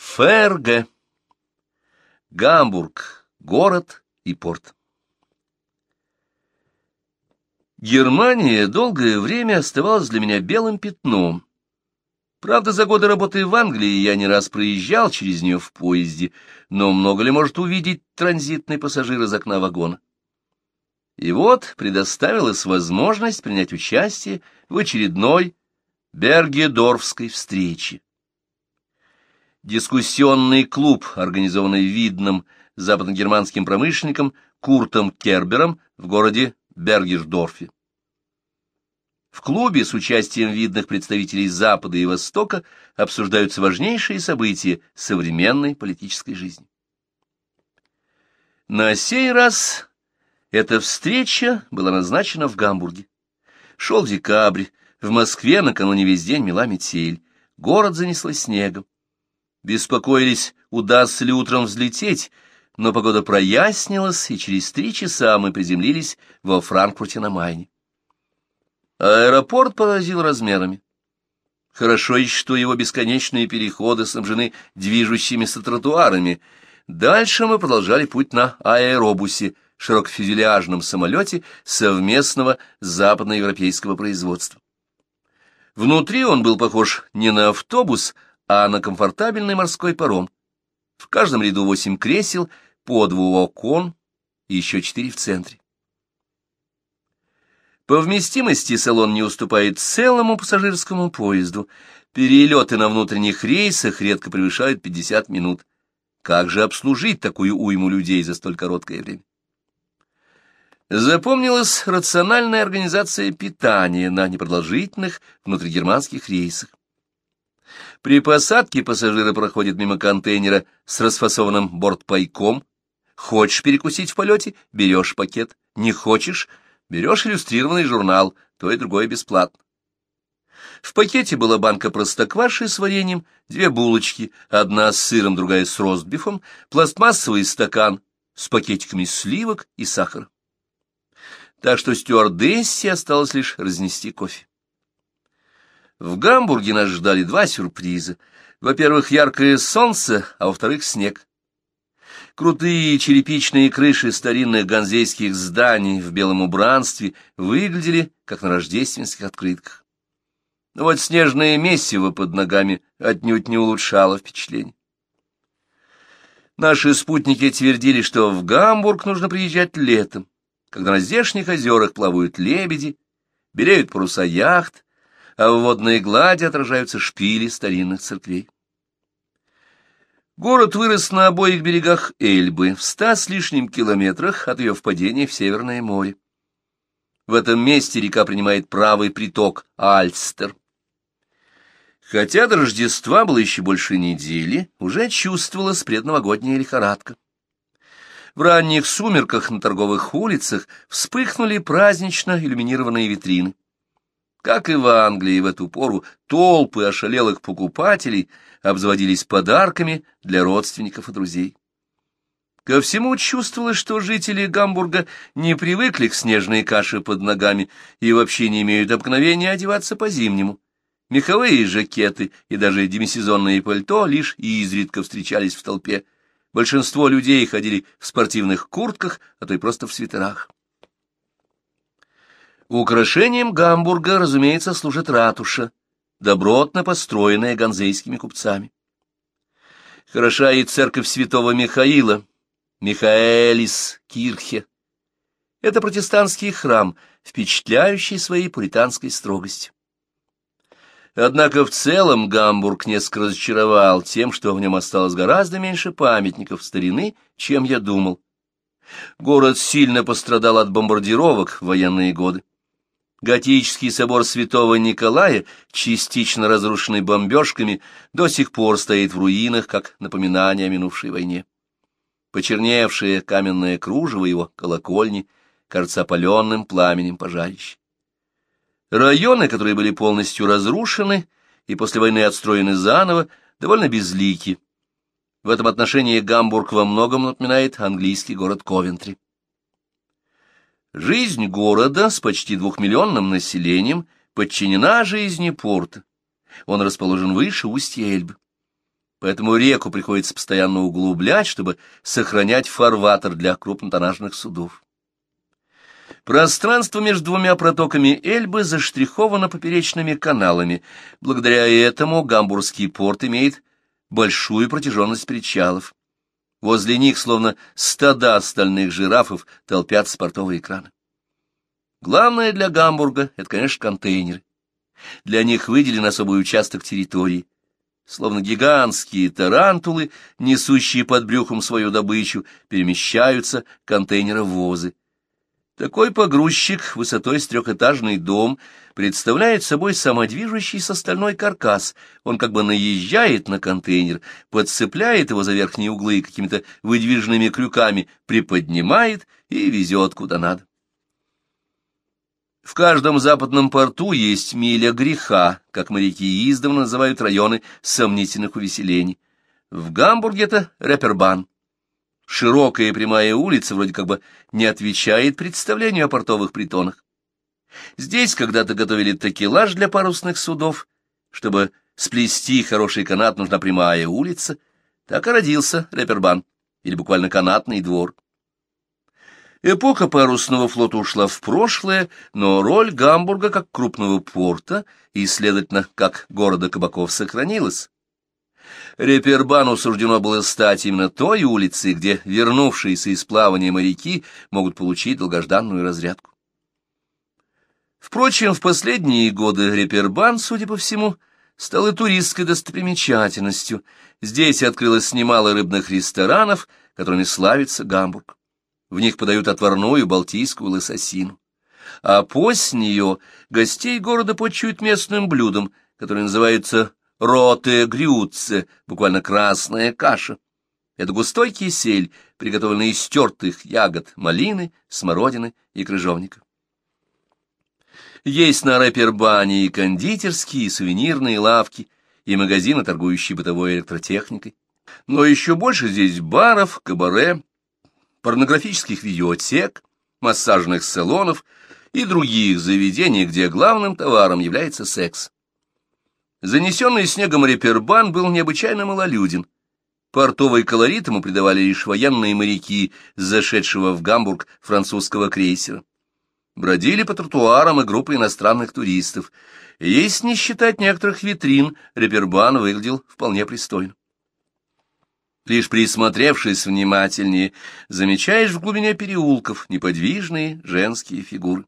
ФРГ. Гамбург. Город и порт. Германия долгое время оставалась для меня белым пятном. Правда, за годы работы в Англии я не раз проезжал через нее в поезде, но много ли может увидеть транзитный пассажир из окна вагона? И вот предоставилась возможность принять участие в очередной Бергедорфской встрече. Дискуссионный клуб, организованный видным западногерманским промышленником Куртом Кербером в городе Бергердорфе. В клубе с участием видных представителей Запада и Востока обсуждаются важнейшие события современной политической жизни. На сей раз эта встреча была назначена в Гамбурге. Шел декабрь, в Москве накануне весь день мела метель, город занесло снегом. Беспокоились, удастся ли утром взлететь, но погода прояснилась, и через три часа мы приземлились во Франкфурте на Майне. Аэропорт поразил размерами. Хорошо еще, что его бесконечные переходы снабжены движущимися тротуарами. Дальше мы продолжали путь на аэробусе, широкофюзеляжном самолете совместного западноевропейского производства. Внутри он был похож не на автобус, а на комфортабельный морской паром. В каждом ряду восемь кресел, по двух окон и еще четыре в центре. По вместимости салон не уступает целому пассажирскому поезду. Перелеты на внутренних рейсах редко превышают 50 минут. Как же обслужить такую уйму людей за столь короткое время? Запомнилась рациональная организация питания на непродолжительных внутригерманских рейсах. При посадке пассажиры проходят мимо контейнера с расфасованным бортпайком. Хочешь перекусить в полете — берешь пакет. Не хочешь — берешь иллюстрированный журнал, то и другое бесплатно. В пакете была банка простокваши с вареньем, две булочки, одна с сыром, другая с ростбифом, пластмассовый стакан с пакетиками сливок и сахара так что стюардессе осталось лишь разнести кофе. В Гамбурге нас ждали два сюрприза. Во-первых, яркое солнце, а во-вторых, снег. Крутые черепичные крыши старинных ганзейских зданий в белом убранстве выглядели, как на рождественских открытках. Но вот снежное месиво под ногами отнюдь не улучшало впечатление. Наши спутники твердили, что в Гамбург нужно приезжать летом когда на здешних озерах плавают лебеди, белеют паруса яхт, а в водной глади отражаются шпили старинных церквей. Город вырос на обоих берегах Эльбы, в ста с лишним километрах от ее впадения в Северное море. В этом месте река принимает правый приток Альстер. Хотя до Рождества было еще больше недели, уже чувствовалась предновогодняя лихорадка. В ранних сумерках на торговых улицах вспыхнули празднично иллюминированные витрины. Как и в Англии в эту пору, толпы ошалелых покупателей обзаводились подарками для родственников и друзей. Ко всему чувствовалось, что жители Гамбурга не привыкли к снежной каше под ногами и вообще не имеют обыкновения одеваться по-зимнему. Меховые жакеты и даже демисезонные пальто лишь изредка встречались в толпе, Большинство людей ходили в спортивных куртках, а то и просто в свитерах. Украшением Гамбурга, разумеется, служит ратуша, добротно построенная ганзейскими купцами. Хороша и церковь святого Михаила, Михаэлис Кирхе. Это протестантский храм, впечатляющий своей пуританской строгостью. Однако в целом Гамбург несколько разочаровал тем, что в нем осталось гораздо меньше памятников старины, чем я думал. Город сильно пострадал от бомбардировок в военные годы. Готический собор святого Николая, частично разрушенный бомбежками, до сих пор стоит в руинах, как напоминание о минувшей войне. Почерневшее каменное кружево его колокольни кажется опаленным пламенем пожарища. Районы, которые были полностью разрушены и после войны отстроены заново, довольно безлики. В этом отношении Гамбург во многом напоминает английский город Ковентри. Жизнь города с почти двухмиллионным населением подчинена жизни порта. Он расположен выше устья Эльбы. поэтому реку приходится постоянно углублять, чтобы сохранять фарватер для крупнотоннажных судов. Пространство между двумя протоками Эльбы заштриховано поперечными каналами. Благодаря этому Гамбургский порт имеет большую протяженность причалов. Возле них, словно стада стальных жирафов, толпятся портовые краны. Главное для Гамбурга — это, конечно, контейнеры. Для них выделен особый участок территории. Словно гигантские тарантулы, несущие под брюхом свою добычу, перемещаются контейнеровозы. Такой погрузчик высотой с трехэтажный дом представляет собой самодвижущийся стальной каркас. Он как бы наезжает на контейнер, подцепляет его за верхние углы какими-то выдвижными крюками, приподнимает и везет куда надо. В каждом западном порту есть миля греха, как моряки издавна называют районы сомнительных увеселений. В Гамбурге это Репербан. Широкая прямая улица вроде как бы не отвечает представлению о портовых притонах. Здесь когда-то готовили такелаж для парусных судов. Чтобы сплести хороший канат, нужна прямая улица. Так и родился Репербан, или буквально канатный двор. Эпоха парусного флота ушла в прошлое, но роль Гамбурга как крупного порта и, следовательно, как города кабаков сохранилась. Репербану суждено было стать именно той улицей, где вернувшиеся из плавания моряки могут получить долгожданную разрядку. Впрочем, в последние годы Репербан, судя по всему, стал и туристской достопримечательностью. Здесь открылось немало рыбных ресторанов, которыми славится Гамбург. В них подают отварную балтийскую лососину. А после нее гостей города почуют местным блюдом, которое называется роте грюцце, буквально красная каша. Это густой кисель, приготовленный из тертых ягод малины, смородины и крыжовника. Есть на Рэпербане и кондитерские, и сувенирные лавки, и магазины, торгующие бытовой электротехникой. Но еще больше здесь баров, кабаре, порнографических видеотек, массажных салонов и других заведений, где главным товаром является секс. Занесенный снегом репербан был необычайно малолюден. Портовый колорит ему придавали лишь военные моряки, зашедшего в Гамбург французского крейсера. Бродили по тротуарам и группы иностранных туристов. Если не считать некоторых витрин, репербан выглядел вполне пристойно. Лишь присмотревшись внимательнее, замечаешь в глубине переулков неподвижные женские фигуры.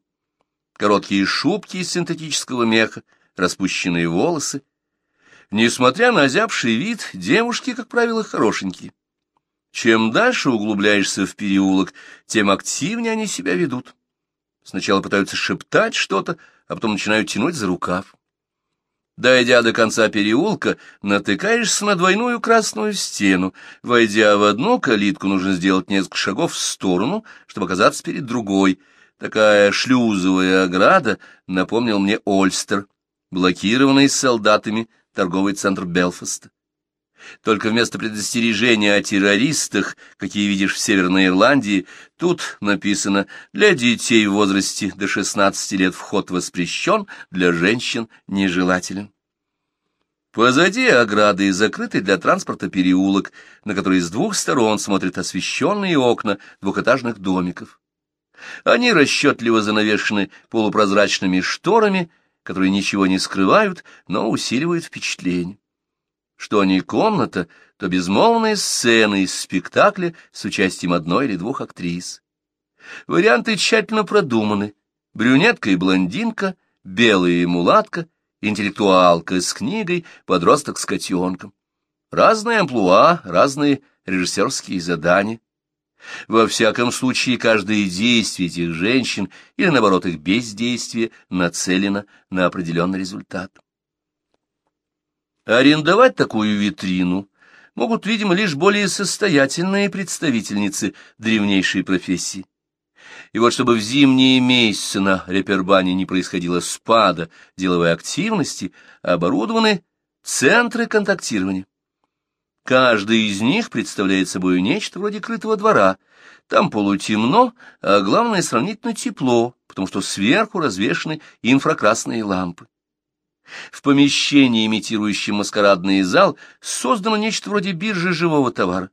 Короткие шубки из синтетического меха, распущенные волосы. Несмотря на озябший вид, девушки, как правило, хорошенькие. Чем дальше углубляешься в переулок, тем активнее они себя ведут. Сначала пытаются шептать что-то, а потом начинают тянуть за рукав. Дойдя до конца переулка, натыкаешься на двойную красную стену. Войдя в одну калитку, нужно сделать несколько шагов в сторону, чтобы оказаться перед другой. Такая шлюзовая ограда напомнил мне Ольстер блокированный солдатами торговый центр Белфаста. Только вместо предостережения о террористах, какие видишь в Северной Ирландии, тут написано «Для детей в возрасте до 16 лет вход воспрещен, для женщин нежелателен». Позади ограды закрытый для транспорта переулок, на который с двух сторон смотрят освещенные окна двухэтажных домиков. Они расчетливо занавешены полупрозрачными шторами которые ничего не скрывают, но усиливают впечатление. Что не комната, то безмолвные сцены из спектакля с участием одной или двух актрис. Варианты тщательно продуманы. Брюнетка и блондинка, белая и мулатка, интеллектуалка с книгой, подросток с котенком. Разные амплуа, разные режиссерские задания. Во всяком случае, каждое действие этих женщин, или, наоборот, их бездействие, нацелено на определенный результат. Арендовать такую витрину могут, видимо, лишь более состоятельные представительницы древнейшей профессии. И вот чтобы в зимние месяцы на Репербане не происходило спада деловой активности, оборудованы центры контактирования. Каждый из них представляет собой нечто вроде крытого двора. Там полутемно, а главное сравнительно тепло, потому что сверху развешаны инфракрасные лампы. В помещении, имитирующем маскарадный зал, создано нечто вроде биржи живого товара.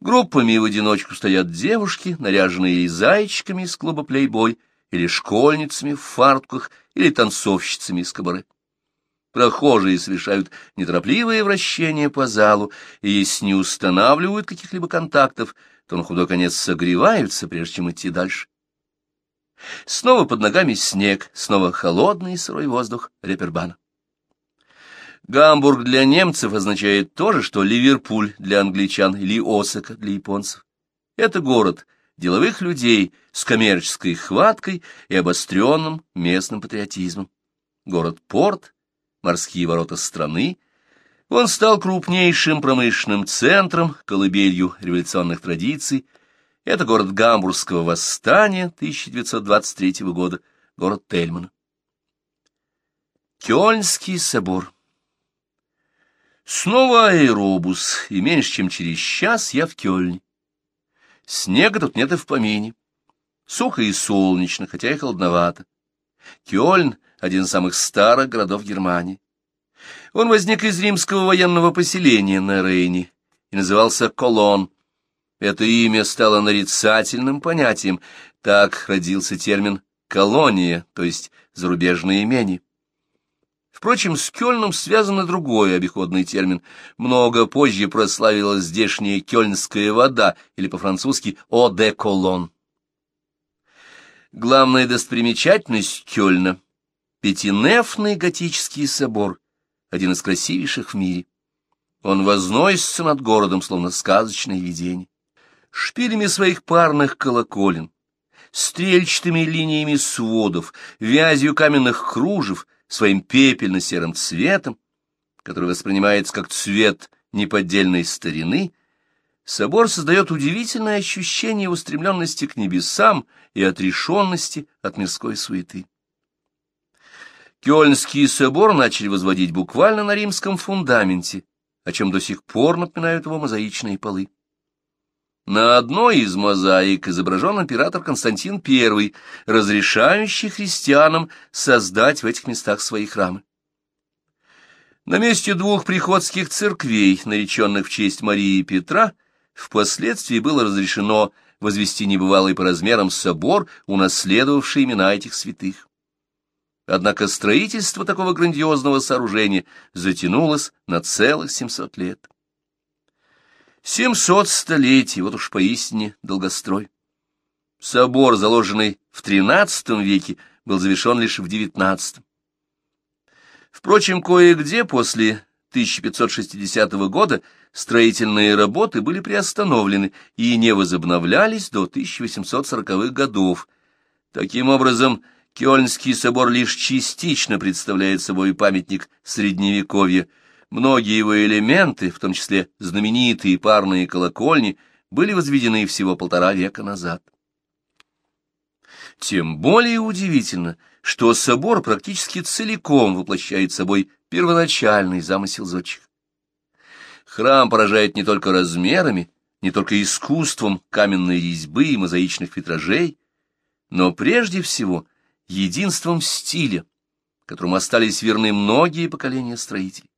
Группами в одиночку стоят девушки, наряженные зайчиками из клуба «Плейбой», или школьницами в фартках, или танцовщицами из кабаре. Прохожие совершают неторопливые вращения по залу, и если не устанавливают каких-либо контактов, то на худой конец согреваются, прежде чем идти дальше. Снова под ногами снег, снова холодный и сырой воздух Репербана. Гамбург для немцев означает то же, что Ливерпуль для англичан или Осака для японцев. Это город деловых людей с коммерческой хваткой и обостренным местным патриотизмом. Город-порт, морские ворота страны, он стал крупнейшим промышленным центром, колыбелью революционных традиций, это город Гамбургского восстания 1923 года, город Тельмана. Кёльнский собор. Снова аэробус, и меньше чем через час я в Кёльне. Снега тут нет и в помине. Сухо и солнечно, хотя и холодновато. Кёльн — один из самых старых городов Германии. Он возник из римского военного поселения на Рейне и назывался Колон, это имя стало нарицательным понятием. Так родился термин «колония», то есть зарубежное имение. Впрочем, с Кёльном связан и другой обиходный термин. Много позже прославилась здешняя кёльнская вода, или по-французски «о де колон». Главная достопримечательность Кёльна — пятинефный готический собор, один из красивейших в мире. Он возносится над городом, словно сказочное видение шпилями своих парных колоколен, стрельчатыми линиями сводов, вязью каменных кружев, своим пепельно-серым цветом, который воспринимается как цвет неподдельной старины, собор создает удивительное ощущение устремленности к небесам и отрешенности от мирской суеты. Кёльнский собор начали возводить буквально на римском фундаменте, о чем до сих пор напоминают его мозаичные полы. На одной из мозаик изображен император Константин I, разрешающий христианам создать в этих местах свои храмы. На месте двух приходских церквей, нареченных в честь Марии и Петра, впоследствии было разрешено возвести небывалый по размерам собор, унаследовавший имена этих святых. Однако строительство такого грандиозного сооружения затянулось на целых 700 лет. Семьсот столетий, вот уж поистине долгострой. Собор, заложенный в XIII веке, был завершен лишь в XIX. Впрочем, кое-где после 1560 года строительные работы были приостановлены и не возобновлялись до 1840-х годов. Таким образом, Кёльнский собор лишь частично представляет собой памятник Средневековья – Многие его элементы, в том числе знаменитые парные колокольни, были возведены всего полтора века назад. Тем более удивительно, что собор практически целиком воплощает собой первоначальный замысел зодчих. Храм поражает не только размерами, не только искусством каменной резьбы и мозаичных витражей, но прежде всего единством стиля, которому остались верны многие поколения строителей.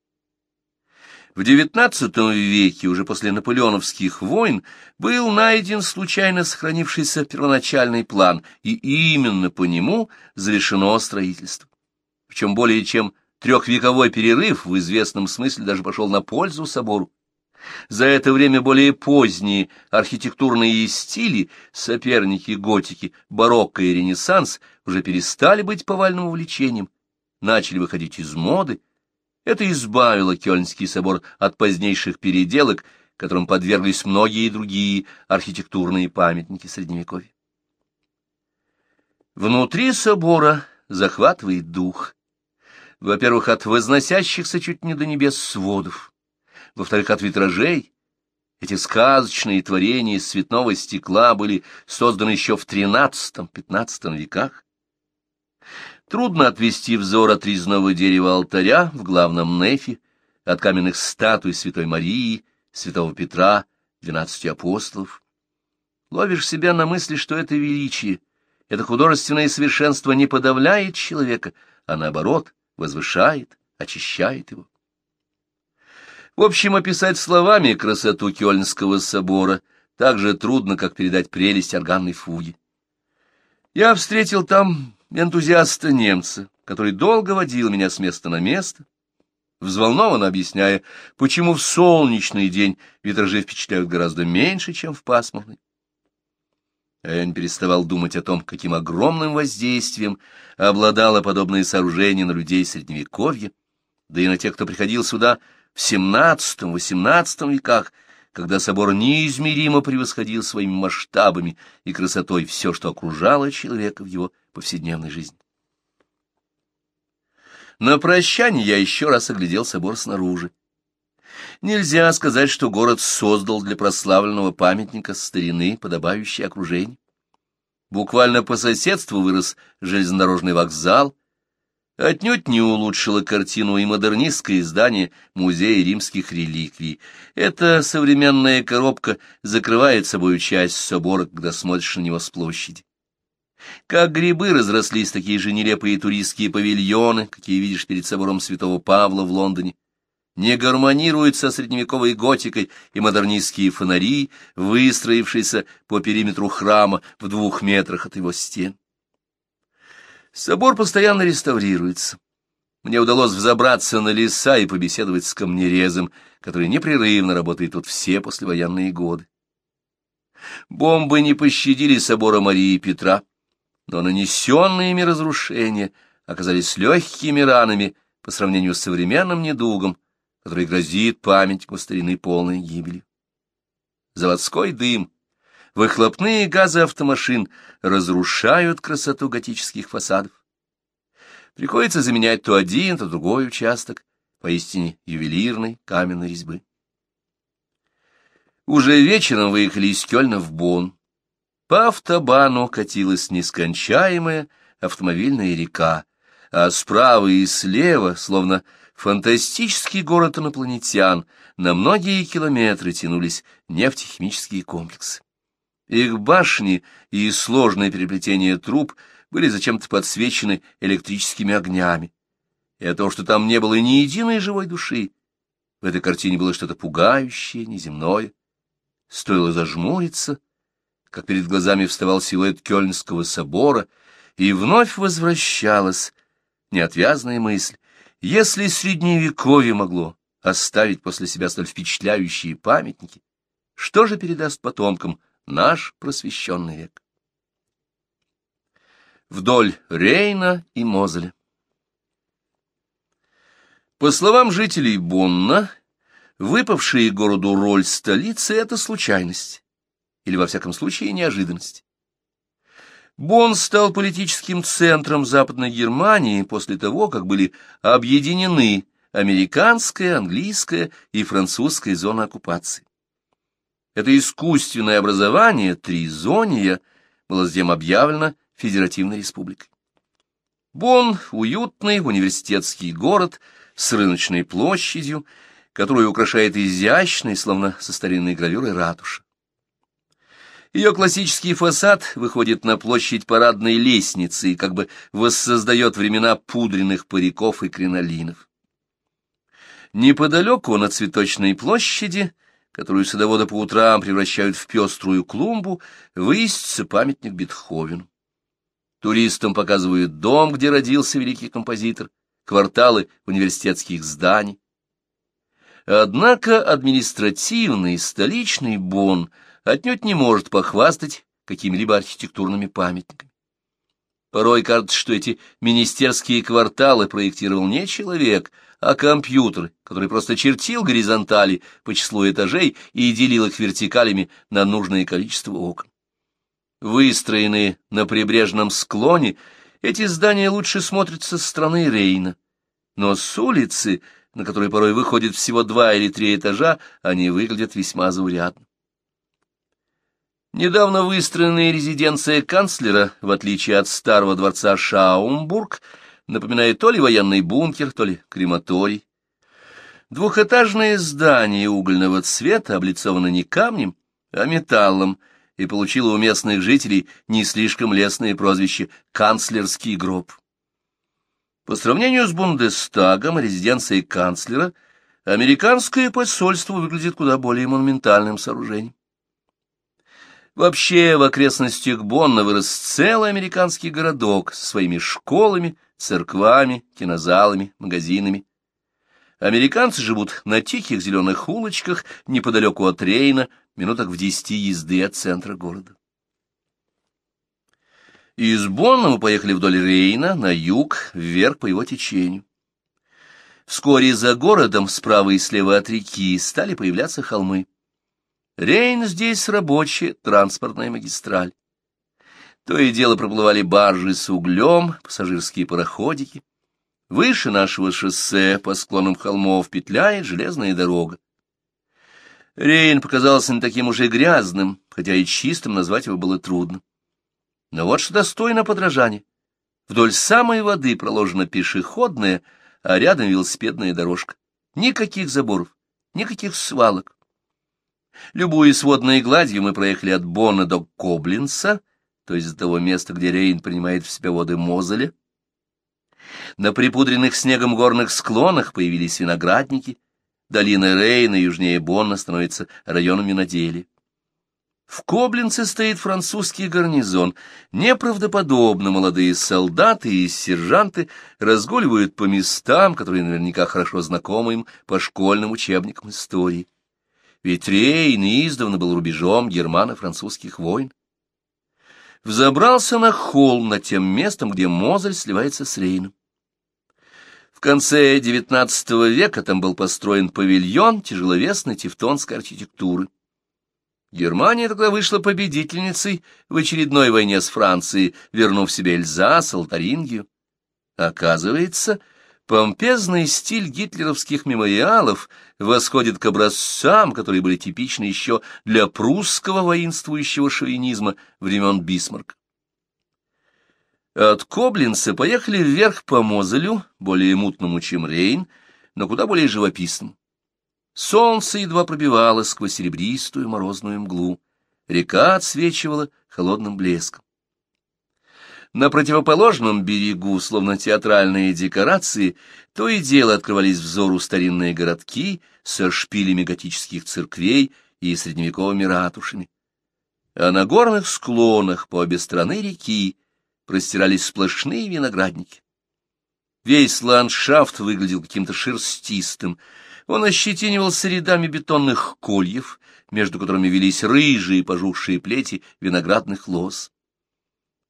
В XIX веке, уже после наполеоновских войн, был найден случайно сохранившийся первоначальный план, и именно по нему завершено строительство. Причем более чем трехвековой перерыв в известном смысле даже пошел на пользу собору. За это время более поздние архитектурные стили, соперники готики, барокко и ренессанс, уже перестали быть повальным увлечением, начали выходить из моды, это избавило Кёльнский собор от позднейших переделок, которым подверглись многие другие архитектурные памятники Средневековья. Внутри собора захватывает дух. Во-первых, от возносящихся чуть не до небес сводов. Во-вторых, от витражей. Эти сказочные творения из цветного стекла были созданы еще в XIII-XV веках. Трудно отвести взор от резного дерева алтаря в главном нефе, от каменных статуй Святой Марии, Святого Петра, двенадцати апостолов. Ловишь себя на мысли, что это величие, это художественное совершенство не подавляет человека, а наоборот возвышает, очищает его. В общем, описать словами красоту Кёльнского собора так же трудно, как передать прелесть органной фуги. Я встретил там энтузиаста-немца, который долго водил меня с места на место, взволнованно объясняя, почему в солнечный день витражи впечатляют гораздо меньше, чем в пасмурный. А я не переставал думать о том, каким огромным воздействием обладало подобное сооружение на людей Средневековья, да и на тех, кто приходил сюда в XVII-XVIII веках, когда собор неизмеримо превосходил своими масштабами и красотой все, что окружало человека в его повседневной жизни. На прощание я еще раз оглядел собор снаружи. Нельзя сказать, что город создал для прославленного памятника старины подобающее окружение. Буквально по соседству вырос железнодорожный вокзал, отнюдь не улучшило картину и модернистское издание Музея римских реликвий. Эта современная коробка закрывает собою часть собора, когда смотришь на него с площади. Как грибы разрослись такие же нелепые туристские павильоны, какие видишь перед собором Святого Павла в Лондоне. Не гармонируют со средневековой готикой и модернистские фонари, выстроившиеся по периметру храма в двух метрах от его стен. Собор постоянно реставрируется. Мне удалось взобраться на леса и побеседовать с камнерезом, который непрерывно работает тут все послевоенные годы. Бомбы не пощадили собора Марии и Петра, но нанесенные ими разрушения оказались легкими ранами по сравнению с современным недугом, который грозит памятнику старины полной гибели. Заводской дым, выхлопные газы автомашин разрушают красоту готических фасадов. Приходится заменять то один, то другой участок, поистине ювелирной каменной резьбы. Уже вечером выехали из Кёльна в Бонн. По автобану катилась нескончаемая автомобильная река, а справа и слева, словно фантастический город инопланетян, на многие километры тянулись нефтехимические комплексы. Их башни и сложное переплетение труб были зачем-то подсвечены электрическими огнями. И о том, что там не было ни единой живой души, в этой картине было что-то пугающее, неземное. Стоило зажмуриться — как перед глазами вставал силуэт Кёльнского собора, и вновь возвращалась неотвязная мысль, если Средневековье могло оставить после себя столь впечатляющие памятники, что же передаст потомкам наш просвещенный век? Вдоль Рейна и Мозеля. По словам жителей Бонна, выпавшая городу роль столицы — это случайность или, во всяком случае, неожиданность. Бонн стал политическим центром Западной Германии после того, как были объединены американская, английская и французская зоны оккупации. Это искусственное образование, Тризония, было затем объявлено Федеративной Республикой. Бонн — уютный университетский город с рыночной площадью, которую украшает изящный, словно со старинной гравюрой, ратуша. Ее классический фасад выходит на площадь парадной лестницы и как бы воссоздает времена пудренных париков и кринолинов. Неподалеку на цветочной площади, которую садоводы по утрам превращают в пеструю клумбу, выяснится памятник Бетховену. Туристам показывают дом, где родился великий композитор, кварталы университетских зданий. Однако административный столичный Бонн отнюдь не может похвастать какими-либо архитектурными памятниками. Порой кажется, что эти министерские кварталы проектировал не человек, а компьютер, который просто чертил горизонтали по числу этажей и делил их вертикалями на нужное количество окон. Выстроенные на прибрежном склоне, эти здания лучше смотрятся со стороны Рейна, но с улицы, на которой порой выходит всего два или три этажа, они выглядят весьма заурядно. Недавно выстроенная резиденция канцлера, в отличие от старого дворца Шаумбург, напоминает то ли военный бункер, то ли крематорий. Двухэтажное здание угольного цвета облицовано не камнем, а металлом, и получило у местных жителей не слишком лестное прозвище «канцлерский гроб». По сравнению с Бундестагом, резиденцией канцлера, американское посольство выглядит куда более монументальным сооружением. Вообще в окрестностях Бонна вырос целый американский городок со своими школами, церквами, кинозалами, магазинами. Американцы живут на тихих зеленых улочках неподалеку от Рейна, минутах в десяти езды от центра города. Из Бонна мы поехали вдоль Рейна, на юг, вверх по его течению. Вскоре за городом, справа и слева от реки, стали появляться холмы. Рейн здесь рабочая транспортная магистраль. То и дело проплывали баржи с углем, пассажирские пароходики. Выше нашего шоссе по склонам холмов петляет железная дорога. Рейн показался не таким уж и грязным, хотя и чистым назвать его было трудно. Но вот что достойно подражания. Вдоль самой воды проложена пешеходная, а рядом велосипедная дорожка. Никаких заборов, никаких свалок. Любуясь водной гладью, мы проехали от Бона до Коблинца, то есть до того места, где Рейн принимает в себя воды Мозеля. На припудренных снегом горных склонах появились виноградники, долина Рейна южнее Бонна становится районом виноделия. В Коблинце стоит французский гарнизон. Неправдоподобно молодые солдаты и сержанты разгуливают по местам, которые наверняка хорошо знакомы им по школьным учебникам истории ведь Рейн издавна был рубежом германо-французских войн. Взобрался на холм над тем местом, где Мозель сливается с Рейном. В конце XIX века там был построен павильон тяжеловесной тевтонской архитектуры. Германия тогда вышла победительницей в очередной войне с Францией, вернув себе Эльзас, Алтарингию. Оказывается, Помпезный стиль гитлеровских мемориалов восходит к образцам, которые были типичны еще для прусского воинствующего шовинизма времен Бисмарка. От Коблинца поехали вверх по Мозелю, более мутному, чем Рейн, но куда более живописным. Солнце едва пробивалось сквозь серебристую морозную мглу, река отсвечивала холодным блеском. На противоположном берегу, словно театральные декорации, то и дело открывались взору старинные городки со шпилями готических церквей и средневековыми ратушами. А на горных склонах по обе стороны реки простирались сплошные виноградники. Весь ландшафт выглядел каким-то шерстистым. Он ощетинивался рядами бетонных кольев, между которыми велись рыжие пожухшие плети виноградных лоз.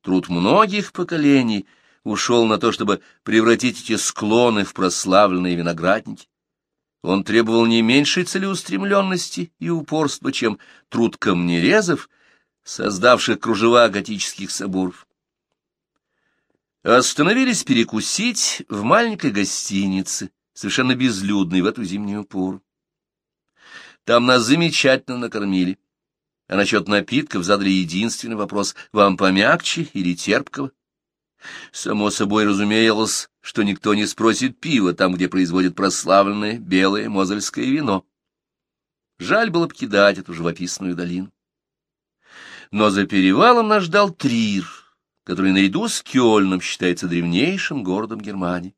Труд многих поколений ушел на то, чтобы превратить эти склоны в прославленные виноградники. Он требовал не меньшей целеустремленности и упорства, чем труд камнерезов, создавших кружева готических соборов. Остановились перекусить в маленькой гостинице, совершенно безлюдной в эту зимнюю пору. Там нас замечательно накормили. А насчет напитков задали единственный вопрос — вам помягче или терпкого? Само собой разумеялось, что никто не спросит пива там, где производят прославленное белое мозельское вино. Жаль было покидать эту живописную долину. Но за перевалом нас ждал Трир, который наряду с Кёльном считается древнейшим городом Германии.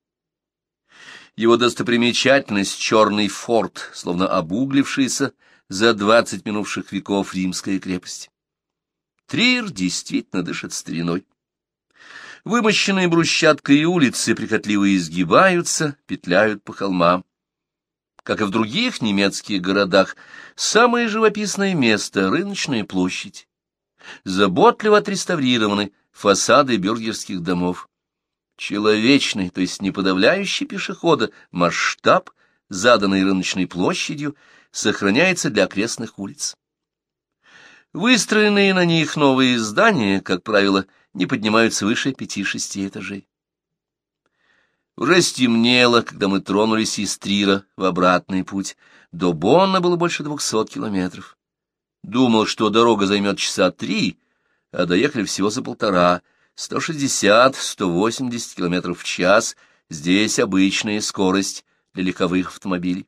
Его достопримечательность — черный форт, словно обуглившийся за двадцать минувших веков римская крепость. Трир действительно дышит стариной. Вымощенные брусчаткой улицы прихотливо изгибаются, петляют по холмам. Как и в других немецких городах, самое живописное место — рыночная площадь. Заботливо отреставрированы фасады бюргерских домов. Человечный, то есть не подавляющий пешехода, масштаб, заданный рыночной площадью, сохраняется для окрестных улиц. Выстроенные на них новые здания, как правило, не поднимаются выше пяти-шести этажей. Уже стемнело, когда мы тронулись из Трира в обратный путь. До Бонна было больше двухсот километров. Думал, что дорога займет часа три, а доехали всего за полтора. Сто шестьдесят, сто восемьдесят километров в час — здесь обычная скорость для легковых автомобилей.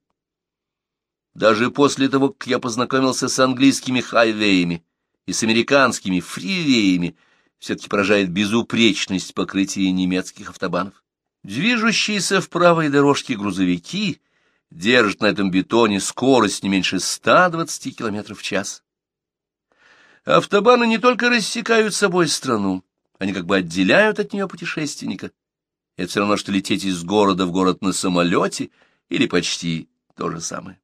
Даже после того, как я познакомился с английскими хайвеями и с американскими фривеями, все-таки поражает безупречность покрытия немецких автобанов. Движущиеся в правой дорожке грузовики держат на этом бетоне скорость не меньше 120 км в час. Автобаны не только рассекают собой страну, они как бы отделяют от нее путешественника. Это все равно, что лететь из города в город на самолете, или почти то же самое.